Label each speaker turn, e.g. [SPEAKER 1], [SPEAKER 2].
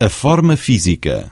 [SPEAKER 1] a forma física.